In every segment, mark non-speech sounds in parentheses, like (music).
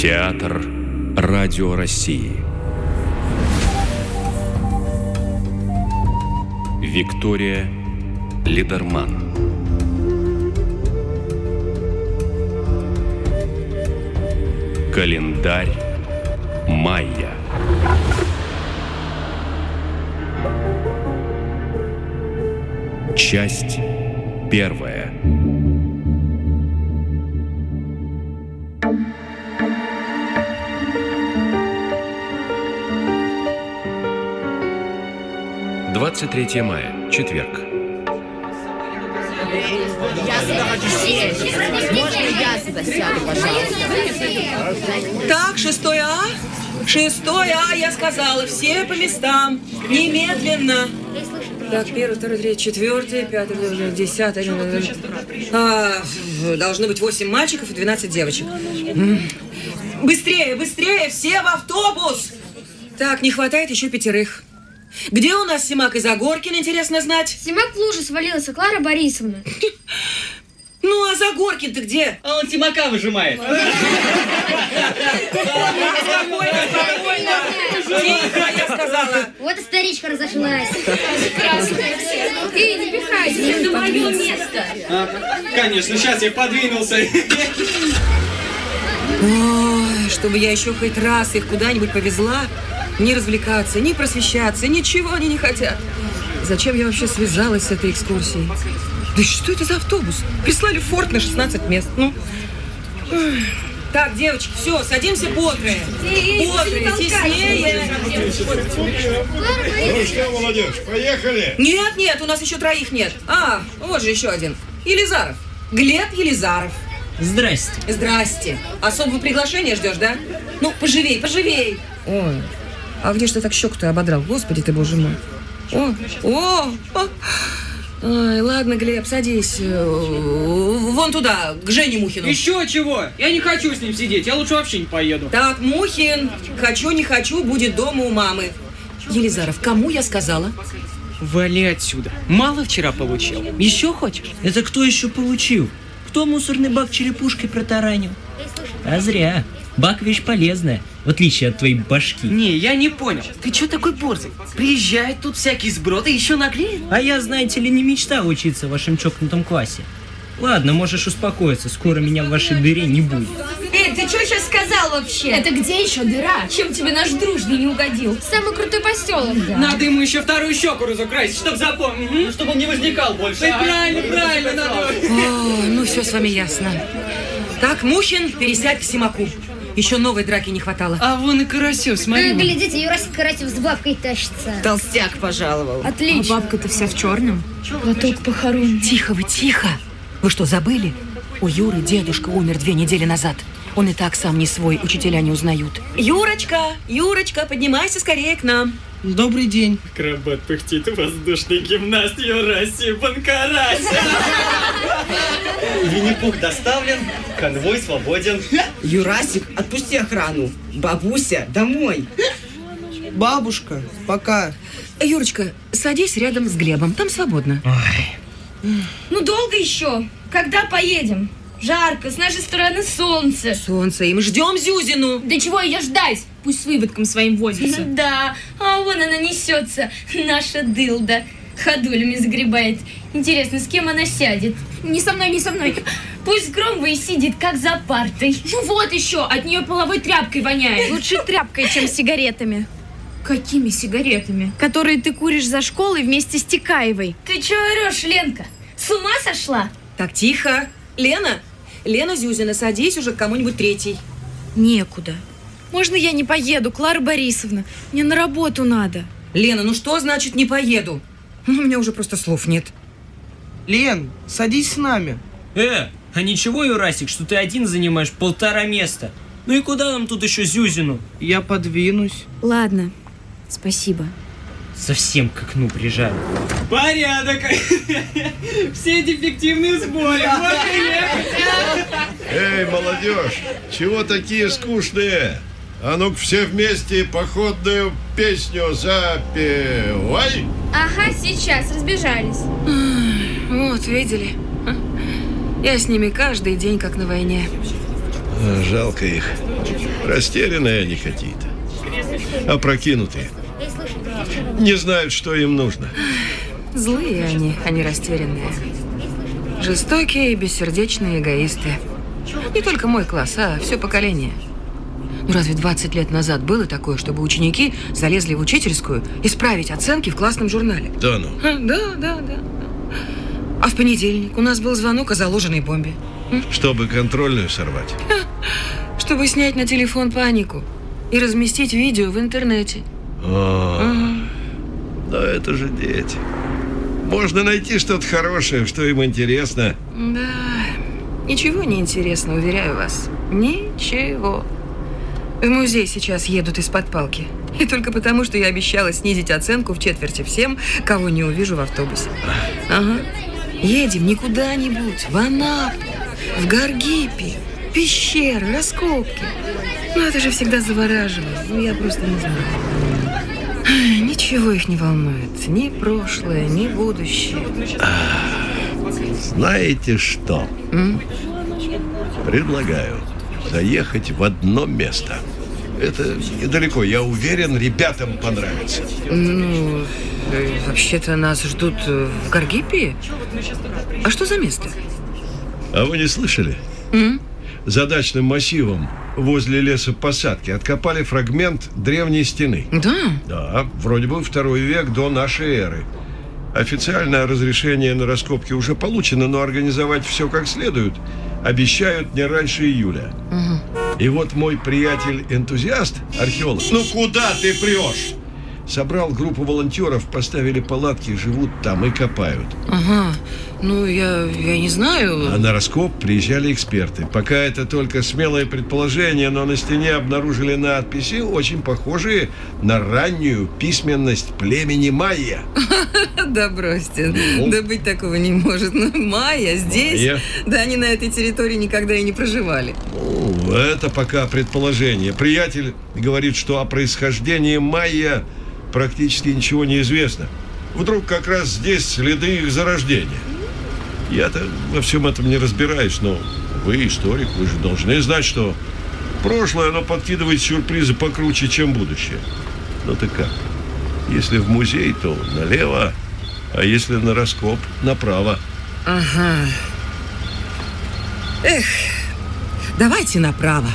Театр Радио России. Виктория Лидерман. Календарь Майя. Часть первая. Двадцать третье мая, четверг. Можно я сюда сяду, пожалуйста? Так, шестой А? Шестой А, я сказала, все по местам. Немедленно. Так, первый, второй, третий, четвертый, пятый, десятый. А, должно быть восемь мальчиков и 12 девочек. Быстрее, быстрее, все в автобус! Так, не хватает еще пятерых. Где у нас Симак и Загоркин, интересно знать? Симак в лужу свалилась, а Клара Борисовна. (laughs) Ну, а Загоркин-то где? А он Тимака выжимает. Спокойно, спокойно. Тихо, я сказала. Вот и старичка разошлась. Эй, не пихайся, это мое место. А, Конечно, сейчас я подвинулся. Ой, чтобы я еще хоть раз их куда-нибудь повезла, не развлекаться, не просвещаться, ничего они не хотят. Зачем я вообще связалась с этой экскурсией? Да что это за автобус? Прислали форт на 16 мест. Ну. Так, девочки, все, садимся бодрые. Бодрые, теснее. Ну что, молодежь, поехали! Нет, нет, у нас еще троих нет. А, вот же еще один. Елизаров. Глеб Елизаров. Здрасте. Здрасте. Особого приглашения ждешь, да? Ну, поживей, поживей. Ой, а где ж ты так щеку-то ободрал? Господи ты, боже мой. О, о, о. Ой, ладно, Глеб, садись. э, Вон туда, к Жене Мухину. Еще чего? Я не хочу с ним сидеть, я лучше вообще не поеду. Так, Мухин, хочу, не хочу, будет дома у мамы. Елизаров, кому я сказала? Вали отсюда. Мало вчера получил. Еще хочешь? Это кто еще получил? Кто мусорный бак черепушкой протаранил? А зря. Бак вещь полезная, в отличие от твоей башки. Не, я не понял. Ты что такой борзый? Приезжает тут всякий сброд и еще наглеет. А я, знаете ли, не мечтал учиться в вашем чокнутом классе. Ладно, можешь успокоиться, скоро меня в вашей дыре не будет. Эй, ты что сейчас сказал вообще? Это где еще дыра? Чем тебе наш дружный не угодил? Самый крутой поселок. Надо ему еще вторую щеку разукрасить, чтоб запомнить. Чтобы он не возникал больше. правильно, правильно, надо. О, ну все с вами ясно. Так, Мухин, пересядь к Симаку. Еще новой драки не хватало. А вон и Карасев, смотри. Глядите, Юрасик Карасев с бабкой тащится. Толстяк пожаловал. Отлично. бабка-то вся в черном. Платок похорон. Тихо вы, тихо. Вы что, забыли? У Юры дедушка умер две недели назад. Он и так сам не свой, учителя не узнают. Юрочка, Юрочка, поднимайся скорее к нам. Добрый день. Крабат пыхтит воздушный гимнаст Юрасий Банкарась. Винни-Пух доставлен, конвой свободен. Юрасик, отпусти охрану. Бабуся, домой. Бабушка, пока. Юрочка, садись рядом с Глебом, там свободно. Ну долго еще? Когда поедем? Жарко, с нашей стороны солнце. Солнце, и мы ждем Зюзину. Да чего ее ждать? Пусть с выводком своим возится. Да, а вон она несется, наша дылда. Ходулями загребает. Интересно, с кем она сядет? Не со мной, не со мной. Пусть Громова и сидит, как за партой. Ну вот еще, от нее половой тряпкой воняет. Лучше тряпкой, чем сигаретами, Какими сигаретами? которые ты куришь за школой вместе с Тикаевой. Ты че орешь, Ленка? С ума сошла? Так, тихо. Лена, Лена Зюзина, садись уже к кому-нибудь третий. Некуда. Можно я не поеду, Клара Борисовна? Мне на работу надо. Лена, ну что значит не поеду? Ну, у меня уже просто слов нет. Лен, садись с нами. Э, а ничего, Юрасик, что ты один занимаешь полтора места? Ну и куда нам тут еще Зюзину? Я подвинусь. Ладно, спасибо. Совсем к окну прижали. Порядок. (laughs) Все дефективные сборы. Эй, молодежь, чего такие скучные? А ну-ка все вместе походную песню запевай. Ага, сейчас, разбежались. (clears throat) Вот, видели? А? Я с ними каждый день как на войне. А, Жалко их. Растерянные они какие-то. Опрокинутые. Не знают, что им нужно. Злые они, они растерянные. Жестокие и бессердечные эгоисты. Не только мой класс, а все поколение. Ну разве 20 лет назад было такое, чтобы ученики залезли в учительскую исправить оценки в классном журнале? Да ну. А, Да, да, да. А в понедельник у нас был звонок о заложенной бомбе. Чтобы контрольную сорвать. Чтобы снять на телефон панику и разместить видео в интернете. О, но это же дети. Можно найти что-то хорошее, что им интересно. Да, ничего не интересно, уверяю вас. Ничего. В музей сейчас едут из-под палки. И только потому, что я обещала снизить оценку в четверти всем, кого не увижу в автобусе. Ага. Едем не куда-нибудь, в Анапу, в Гаргипи, пещеры, раскопки. Ну, это же всегда завораживает. Ну, я просто не знаю. Ничего их не волнует. Ни прошлое, ни будущее. Знаете что? М? Предлагаю заехать в одно место. Это недалеко. Я уверен, ребятам понравится. Ну, э, вообще-то нас ждут э, в Гаргипе. А что за место? А вы не слышали? М? За дачным массивом возле лесопосадки откопали фрагмент древней стены. Да? Да, вроде бы второй век до нашей эры. Официальное разрешение на раскопки уже получено, но организовать все как следует обещают не раньше июля. И вот мой приятель-энтузиаст, археолог, ну куда ты прешь? Собрал группу волонтеров, поставили палатки, живут там и копают. Ага. Ну, я, я не знаю. А на раскоп приезжали эксперты. Пока это только смелое предположение, но на стене обнаружили надписи, очень похожие на раннюю письменность племени майя. (laughs) Да бросьте. Ну? Да быть такого не может. Ну, Майя здесь. Да они на этой территории никогда и не проживали. Ну, это пока предположение. Приятель говорит, что о происхождении майя практически ничего не известно. Вдруг как раз здесь следы их зарождения. Я-то во всем этом не разбираюсь, но вы историк, вы же должны знать, что прошлое, оно подкидывает сюрпризы покруче, чем будущее. Ну ты как? Если в музей, то налево, а если на раскоп, направо. Ага. Эх, давайте направо.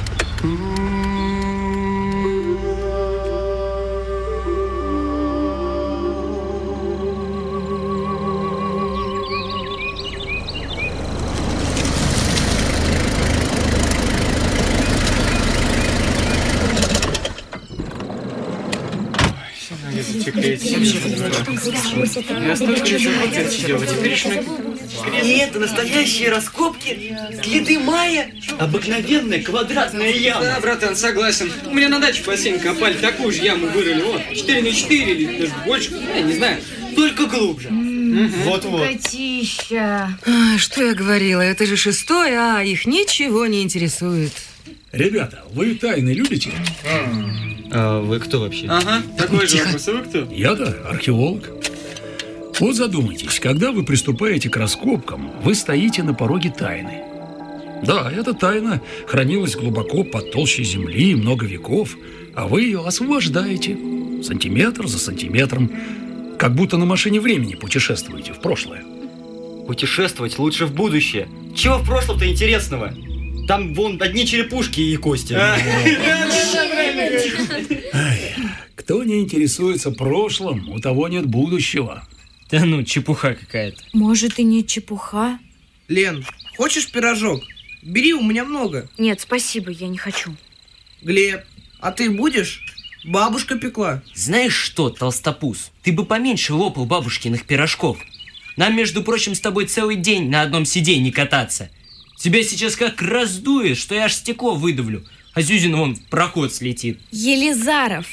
Я столько лет в процент сидел, а теперь еще И это настоящие раскопки? Следы майя? Обыкновенная квадратная яма. Да, братан, согласен. У меня на даче бассейн копали, такую же яму вырыли. Вот, 4 на 4 или даже больше, я не знаю. Только глубже. Вот-вот. Котища. А, что я говорила, это же шестой, а их ничего не интересует. Ребята, вы тайны любите? А вы кто вообще? Ага, такой же вопрос. А вы кто? Я-то археолог. Вот задумайтесь, когда вы приступаете к раскопкам, вы стоите на пороге тайны. Да, эта тайна хранилась глубоко под толщей земли много веков, а вы ее освобождаете сантиметр за сантиметром, как будто на машине времени путешествуете в прошлое. Путешествовать лучше в будущее. Чего в прошлом-то интересного? Там вон одни черепушки и кости. (laughs) Кто не интересуется прошлым, у того нет будущего. Да ну, чепуха какая-то. Может, и не чепуха? Лен, хочешь пирожок? Бери, у меня много. Нет, спасибо, я не хочу. Глеб, а ты будешь? Бабушка пекла. Знаешь что, толстопуз, ты бы поменьше лопал бабушкиных пирожков. Нам, между прочим, с тобой целый день на одном сиденье кататься. Тебя сейчас как раздует, что я аж стекло выдавлю, а Зюзин вон в проход слетит. Елизаров,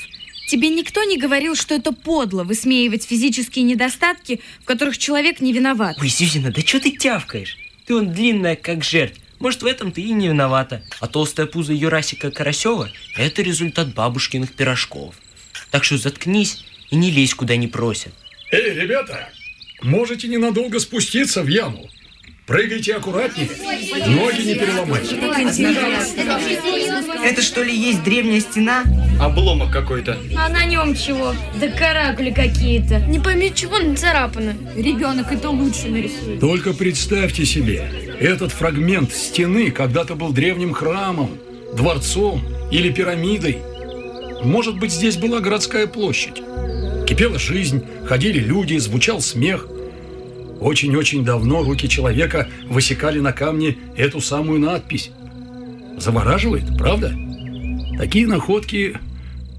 тебе никто не говорил, что это подло высмеивать физические недостатки, в которых человек не виноват? Ой, Зюзина, да что ты тявкаешь? Ты он длинная, как жерть. Может, в этом ты и не виновата. А толстая пузо Юрасика Карасева – это результат бабушкиных пирожков. Так что заткнись и не лезь, куда не просят. Эй, ребята, можете ненадолго спуститься в яму. Прыгайте аккуратнее. Ноги не переломайте. Это что ли есть древняя стена? Обломок какой-то. А на нем чего? Да каракули какие-то. Не пойми, чего нацарапано. Ребенок это лучше нарисует. Только представьте себе, этот фрагмент стены когда-то был древним храмом, дворцом или пирамидой. Может быть, здесь была городская площадь. Кипела жизнь, ходили люди, звучал смех – очень-очень давно руки человека высекали на камне эту самую надпись. Завораживает, правда? Такие находки,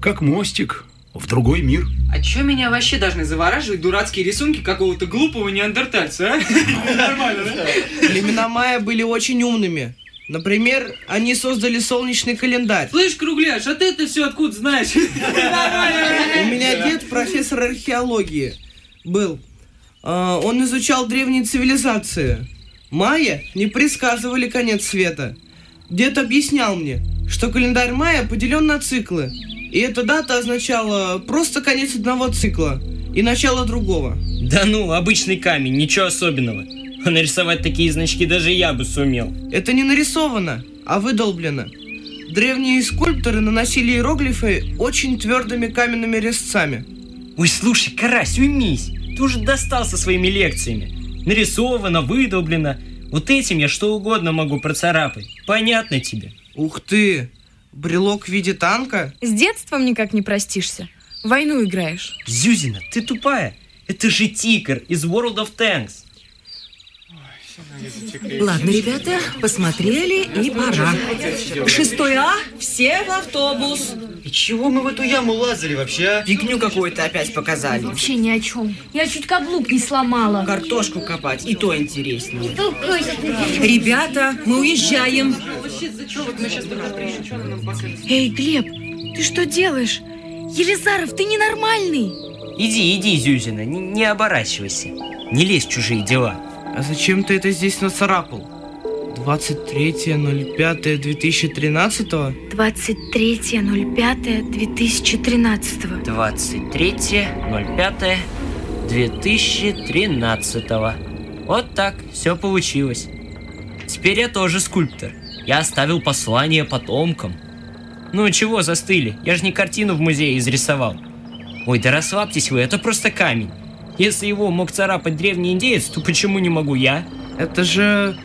как мостик в другой мир. А чё меня вообще должны завораживать дурацкие рисунки какого-то глупого неандертальца, а? Нормально, да? Племена майя были очень умными. Например, они создали солнечный календарь. Слышь, Кругляш, а ты это все откуда знаешь? У меня дед профессор археологии был. А, он изучал древние цивилизации. Майя не предсказывали конец света. Дед объяснял мне, что календарь майя поделен на циклы. И эта дата означала просто конец одного цикла и начало другого. Да ну, обычный камень, ничего особенного. А нарисовать такие значки даже я бы сумел. Это не нарисовано, а выдолблено. Древние скульпторы наносили иероглифы очень твердыми каменными резцами. Ой, слушай, Карась, уймись. Ты уже достал со своими лекциями. Нарисовано, выдолблено. Вот этим я что угодно могу процарапать. Понятно тебе? Ух ты! Брелок в виде танка? С детством никак не простишься. Войну играешь. Зюзина, ты тупая. Это же тигр из World of Tanks. Ладно, ребята, посмотрели и пора. Шестой А, все в автобус. И чего мы в эту яму лазали вообще, а? Фигню какую-то опять показали. Вообще ни о чем. Я чуть каблук не сломала. Картошку копать, и то интереснее. Ребята, мы уезжаем. Эй, Глеб, ты что делаешь? Елизаров, ты ненормальный. Иди, иди, Зюзина, не, не оборачивайся. Не лезь в чужие дела. А зачем ты это здесь нацарапал? 23.05.2013? 23.05.2013. 23.05.2013. Вот так, все получилось. Теперь я тоже скульптор. Я оставил послание потомкам. Ну чего застыли? Я же не картину в музее изрисовал. Ой, да расслабьтесь вы, это просто камень. Если его мог царапать древний индеец, то почему не могу я? Это же...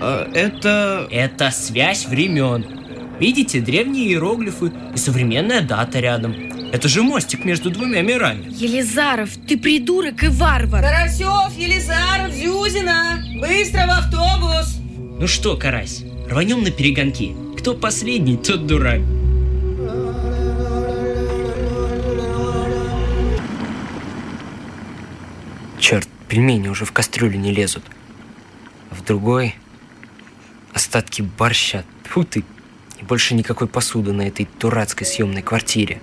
Э, это... Это связь времен. Видите, древние иероглифы и современная дата рядом. Это же мостик между двумя мирами. Елизаров, ты придурок и варвар. Карасев, Елизаров, Зюзина, быстро в автобус. Ну что, Карась, рванем на перегонки. Кто последний, тот дурак. Черт, пельмени уже в кастрюлю не лезут. А в другой остатки борща. Фу ты. И больше никакой посуды на этой дурацкой съемной квартире.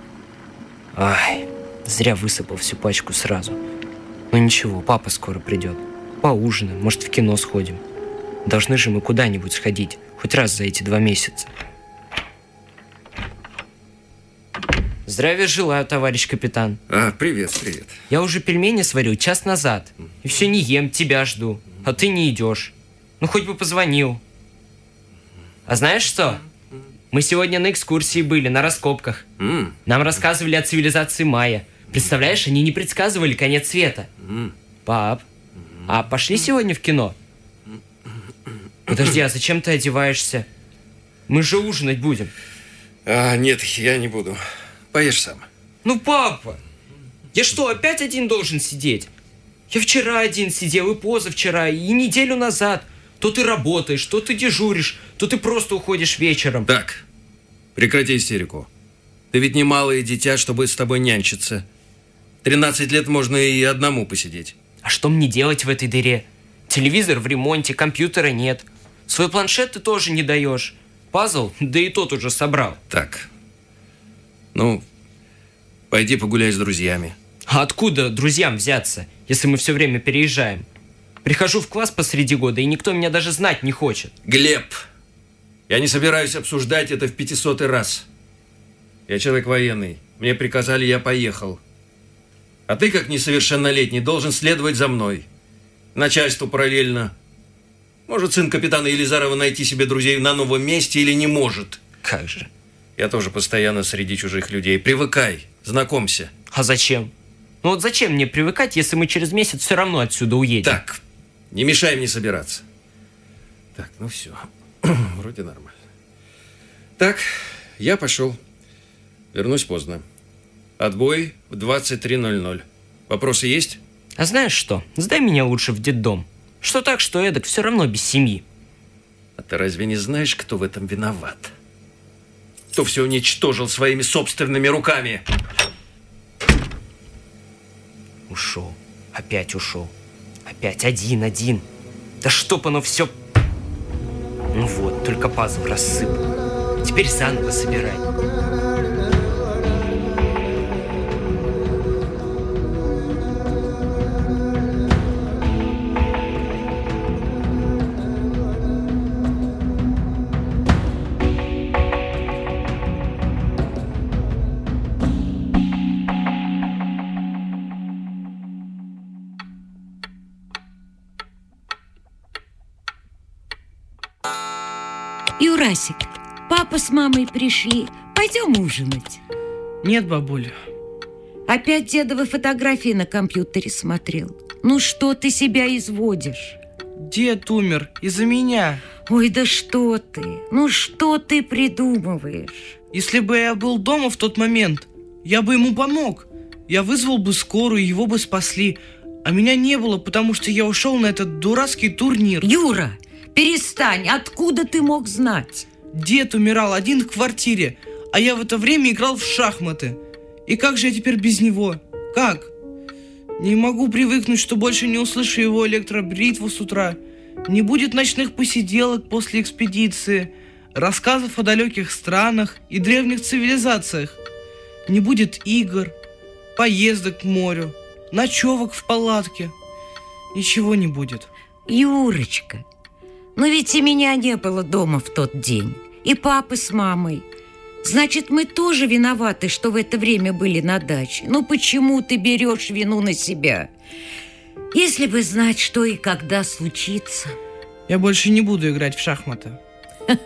Ай, зря высыпал всю пачку сразу. Но ничего, папа скоро придет. Поужинаем, может, в кино сходим. Должны же мы куда-нибудь сходить, хоть раз за эти два месяца. Здравия желаю, товарищ капитан. А, привет, привет. Я уже пельмени сварил час назад. И все не ем, тебя жду. А ты не идешь. Ну, хоть бы позвонил. А знаешь что? Мы сегодня на экскурсии были, на раскопках. Нам рассказывали о цивилизации майя. Представляешь, они не предсказывали конец света. Пап, а пошли сегодня в кино? Подожди, а зачем ты одеваешься? Мы же ужинать будем. А, нет, я не буду. Поешь сам. Ну, папа! Я что, опять один должен сидеть? Я вчера один сидел, и позавчера, и неделю назад. То ты работаешь, то ты дежуришь, то ты просто уходишь вечером. Так, прекрати истерику. Ты ведь не малое дитя, чтобы с тобой нянчиться. 13 лет можно и одному посидеть. А что мне делать в этой дыре? Телевизор в ремонте, компьютера нет. Свой планшет ты тоже не даешь. Пазл, да и тот уже собрал. Так, ну, пойди погуляй с друзьями. А откуда друзьям взяться, если мы все время переезжаем? Прихожу в класс посреди года, и никто меня даже знать не хочет. Глеб, я не собираюсь обсуждать это в пятисотый раз. Я человек военный. Мне приказали, я поехал. А ты, как несовершеннолетний, должен следовать за мной. Начальству параллельно. Может сын капитана Елизарова найти себе друзей на новом месте или не может? Как же? Я тоже постоянно среди чужих людей. Привыкай, знакомься. А зачем? Ну вот зачем мне привыкать, если мы через месяц все равно отсюда уедем? Так, не мешай мне собираться. Так, ну все. (clears throat) Вроде нормально. Так, я пошел. Вернусь поздно. Отбой в 23.00. Вопросы есть? А знаешь что? Сдай меня лучше в детдом. Что так, что эдак, все равно без семьи. А ты разве не знаешь, кто в этом виноват? Кто все уничтожил своими собственными руками? Ушел. Опять ушел. Опять один-один. Да чтоб оно все... Ну вот, только пазл рассыпал. Теперь заново собирай. Юрасик, папа с мамой пришли. Пойдем ужинать. Нет, бабуля. Опять дедовы фотографии на компьютере смотрел. Ну что ты себя изводишь? Дед умер из-за меня. Ой, да что ты? Ну что ты придумываешь? Если бы я был дома в тот момент, я бы ему помог. Я вызвал бы скорую, его бы спасли. А меня не было, потому что я ушел на этот дурацкий турнир. Юра, перестань. Откуда ты мог знать? Дед умирал один в квартире, а я в это время играл в шахматы. И как же я теперь без него? Как? Не могу привыкнуть, что больше не услышу его электробритву с утра. Не будет ночных посиделок после экспедиции, рассказов о далеких странах и древних цивилизациях. Не будет игр, поездок к морю, ночевок в палатке. Ничего не будет. Юрочка, но ведь и меня не было дома в тот день, и папы с мамой. Значит, мы тоже виноваты, что в это время были на даче. Ну почему ты берешь вину на себя? Если бы знать, что и когда случится. Я больше не буду играть в шахматы. (laughs)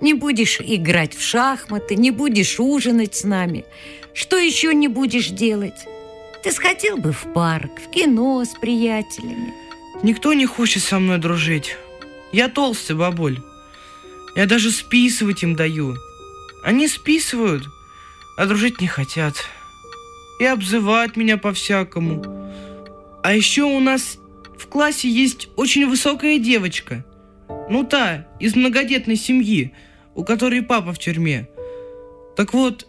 Не будешь играть в шахматы, не будешь ужинать с нами. Что еще не будешь делать? Ты сходил бы в парк, в кино с приятелями. Никто не хочет со мной дружить. Я толстый, бабуль. Я даже списывать им даю. Они списывают, а дружить не хотят. И обзывают меня по-всякому. А еще у нас в классе есть очень высокая девочка. Ну та, из многодетной семьи, у которой папа в тюрьме. Так вот,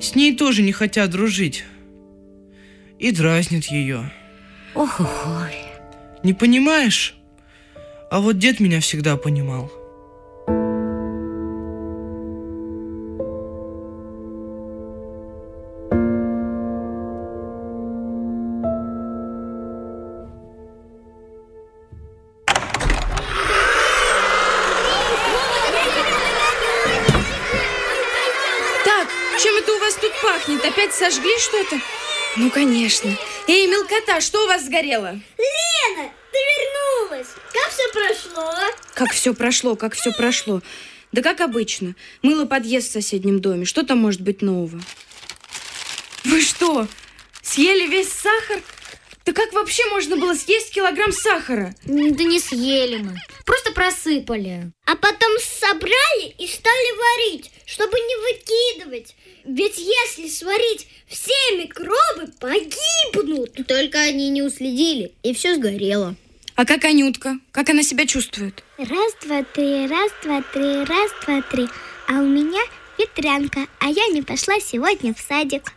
с ней тоже не хотят дружить. И дразнят ее. Ох-охой. Не понимаешь? А вот дед меня всегда понимал. Так, чем это у вас тут пахнет? Опять сожгли что-то? Ну, конечно. Эй, мелкота, что у вас сгорело? Лена, ты вернулась. Как все прошло? Как все прошло, как все прошло. Да как обычно. Мыло подъезд в соседнем доме. Что там может быть нового? Вы что, съели весь сахар? Да как вообще можно было съесть килограмм сахара? Да не съели мы. Просто просыпали. А потом собрали и стали варить, чтобы не выкидывать. Ведь если сварить, все микробы погибнут. Только они не уследили, и все сгорело. А как Анютка? Как она себя чувствует? Раз, два, три, раз, два, три, раз, два, три. А у меня ветрянка, а я не пошла сегодня в садик.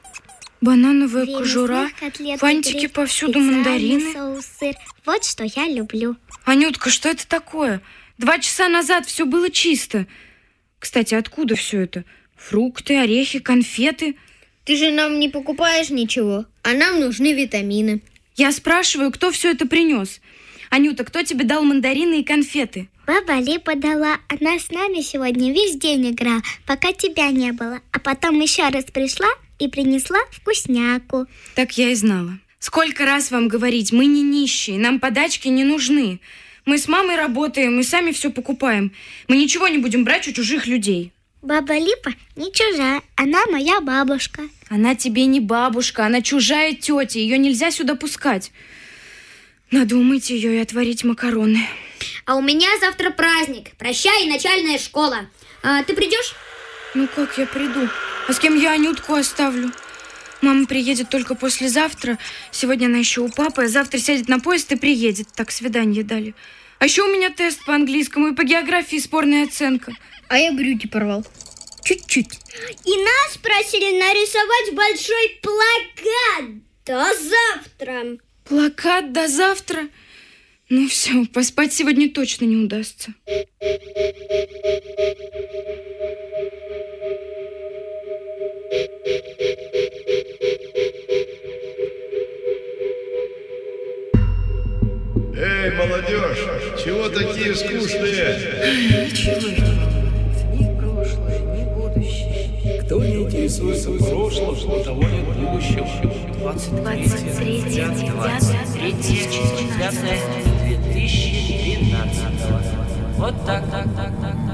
Банановая Две кожура, котлеты, фантики три, повсюду, мандарины. соус, сыр. Вот что я люблю. Анютка, что это такое? Два часа назад все было чисто. Кстати, откуда все это? Фрукты, орехи, конфеты. Ты же нам не покупаешь ничего, а нам нужны витамины. Я спрашиваю, кто все это принес? Анюта, кто тебе дал мандарины и конфеты? Баба Липа дала, она с нами сегодня весь день играла, пока тебя не было. А потом еще раз пришла и принесла вкусняку. Так я и знала. Сколько раз вам говорить, мы не нищие, нам подачки не нужны. Мы с мамой работаем, мы сами все покупаем. Мы ничего не будем брать у чужих людей. Баба Липа не чужая, она моя бабушка. Она тебе не бабушка, она чужая тетя, ее нельзя сюда пускать. Надо умыть ее и отварить макароны. А у меня завтра праздник. Прощай, начальная школа. А, ты придешь? Ну как я приду? А с кем я Анютку оставлю? Мама приедет только послезавтра. Сегодня она еще у папы, а завтра сядет на поезд и приедет. Так, свидание дали. А еще у меня тест по английскому и по географии спорная оценка. А я брюки порвал. Чуть-чуть. И нас просили нарисовать большой плакат. До завтра. Плакат до завтра? Ну все, поспать сегодня точно не удастся. Эй, молодежь, чего такие скучные? Ни прошлое, ни будущее. Кто не интересуется прошлым, у того нет будущего. 23 23 2013 Вот так, так, так, так.